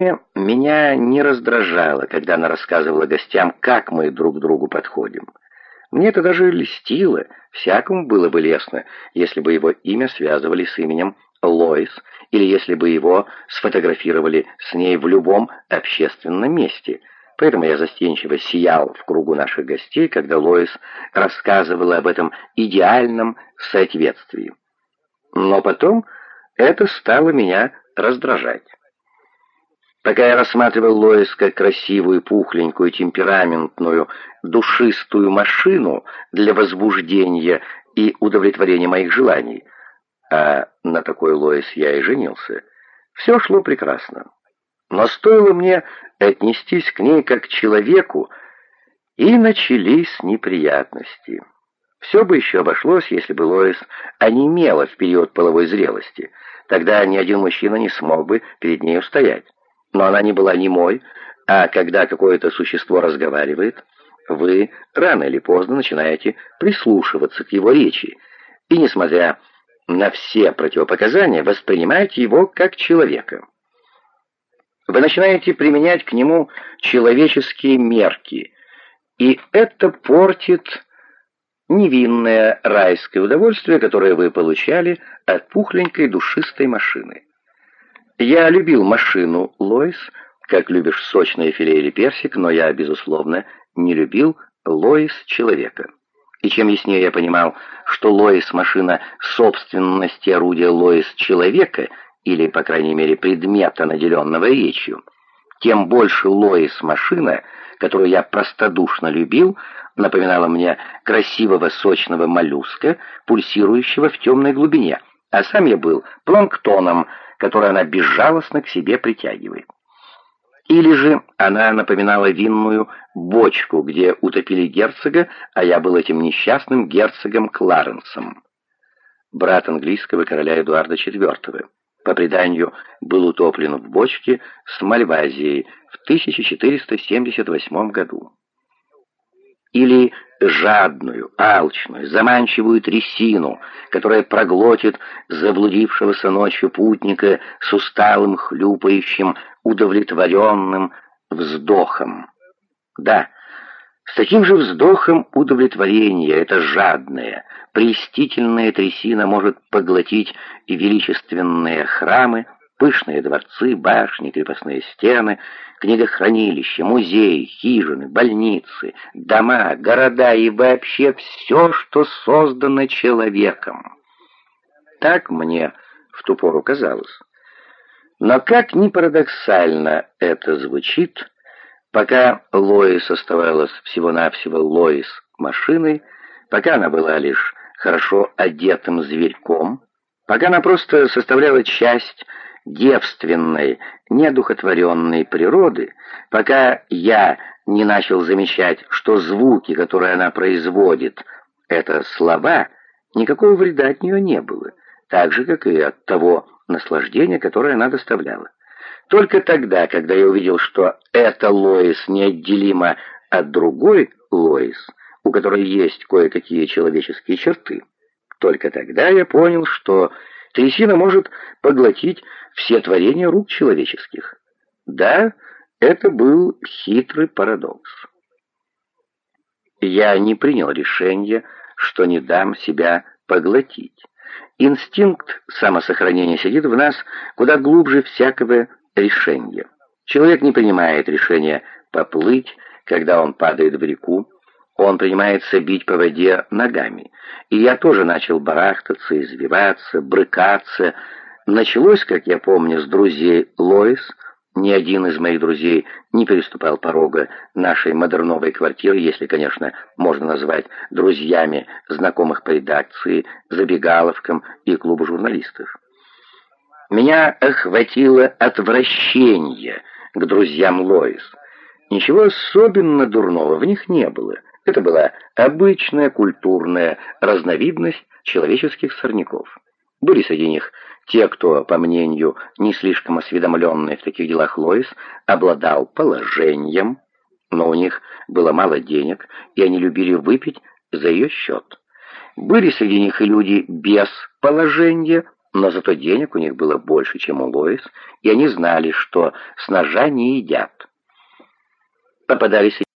Меня не раздражало, когда она рассказывала гостям, как мы друг к другу подходим. Мне это даже льстило, всякому было бы лестно, если бы его имя связывали с именем Лоис, или если бы его сфотографировали с ней в любом общественном месте. Поэтому я застенчиво сиял в кругу наших гостей, когда Лоис рассказывала об этом идеальном соответствии. Но потом это стало меня раздражать. Пока я рассматривал Лоис как красивую, пухленькую, темпераментную, душистую машину для возбуждения и удовлетворения моих желаний, а на такой Лоис я и женился, все шло прекрасно. Но стоило мне отнестись к ней как к человеку, и начались неприятности. Все бы еще обошлось, если бы Лоис онемела в период половой зрелости. Тогда ни один мужчина не смог бы перед ней устоять но она не была немой, а когда какое-то существо разговаривает, вы рано или поздно начинаете прислушиваться к его речи, и, несмотря на все противопоказания, воспринимаете его как человека. Вы начинаете применять к нему человеческие мерки, и это портит невинное райское удовольствие, которое вы получали от пухленькой душистой машины. Я любил машину Лоис, как любишь сочное филе или персик, но я, безусловно, не любил Лоис человека. И чем яснее я понимал, что Лоис машина собственности орудия Лоис человека, или, по крайней мере, предмета, наделенного речью, тем больше Лоис машина, которую я простодушно любил, напоминала мне красивого сочного моллюска, пульсирующего в темной глубине, а сам я был планктоном, который она безжалостно к себе притягивает. Или же она напоминала винную бочку, где утопили герцога, а я был этим несчастным герцогом Кларенсом. Брат английского короля Эдуарда IV. По преданию, был утоплен в бочке с Мальвазией в 1478 году. Или жадную, алчную, заманчивую трясину, которая проглотит заблудившегося ночью путника с усталым, хлюпающим, удовлетворенным вздохом. Да, с таким же вздохом удовлетворения эта жадная, престительная трясина может поглотить и величественные храмы, Пышные дворцы, башни, крепостные стены, книгохранилища, музеи, хижины, больницы, дома, города и вообще все, что создано человеком. Так мне в ту пору казалось. Но как ни парадоксально это звучит, пока Лоис оставалась всего-навсего Лоис машиной, пока она была лишь хорошо одетым зверьком, пока она просто составляла часть девственной, неодухотворенной природы, пока я не начал замечать, что звуки, которые она производит, это слова, никакого вреда от нее не было, так же, как и от того наслаждения, которое она доставляла. Только тогда, когда я увидел, что эта Лоис неотделима от другой Лоис, у которой есть кое-какие человеческие черты, только тогда я понял, что трясина может поглотить все творения рук человеческих. Да, это был хитрый парадокс. Я не принял решение, что не дам себя поглотить. Инстинкт самосохранения сидит в нас куда глубже всякого решения. Человек не принимает решения поплыть, когда он падает в реку, он принимается бить по воде ногами. И я тоже начал барахтаться, извиваться, брыкаться. Началось, как я помню, с друзей Лоис. Ни один из моих друзей не переступал порога нашей модерновой квартиры, если, конечно, можно назвать друзьями знакомых по редакции, забегаловкам и клубу журналистов. Меня охватило отвращение к друзьям Лоис. Ничего особенно дурного в них не было. Это была обычная культурная разновидность человеческих сорняков. Были среди них те, кто, по мнению не слишком осведомленный в таких делах Лоис, обладал положением, но у них было мало денег, и они любили выпить за ее счет. Были среди них и люди без положения, но зато денег у них было больше, чем у Лоис, и они знали, что с ножа не едят. Попадались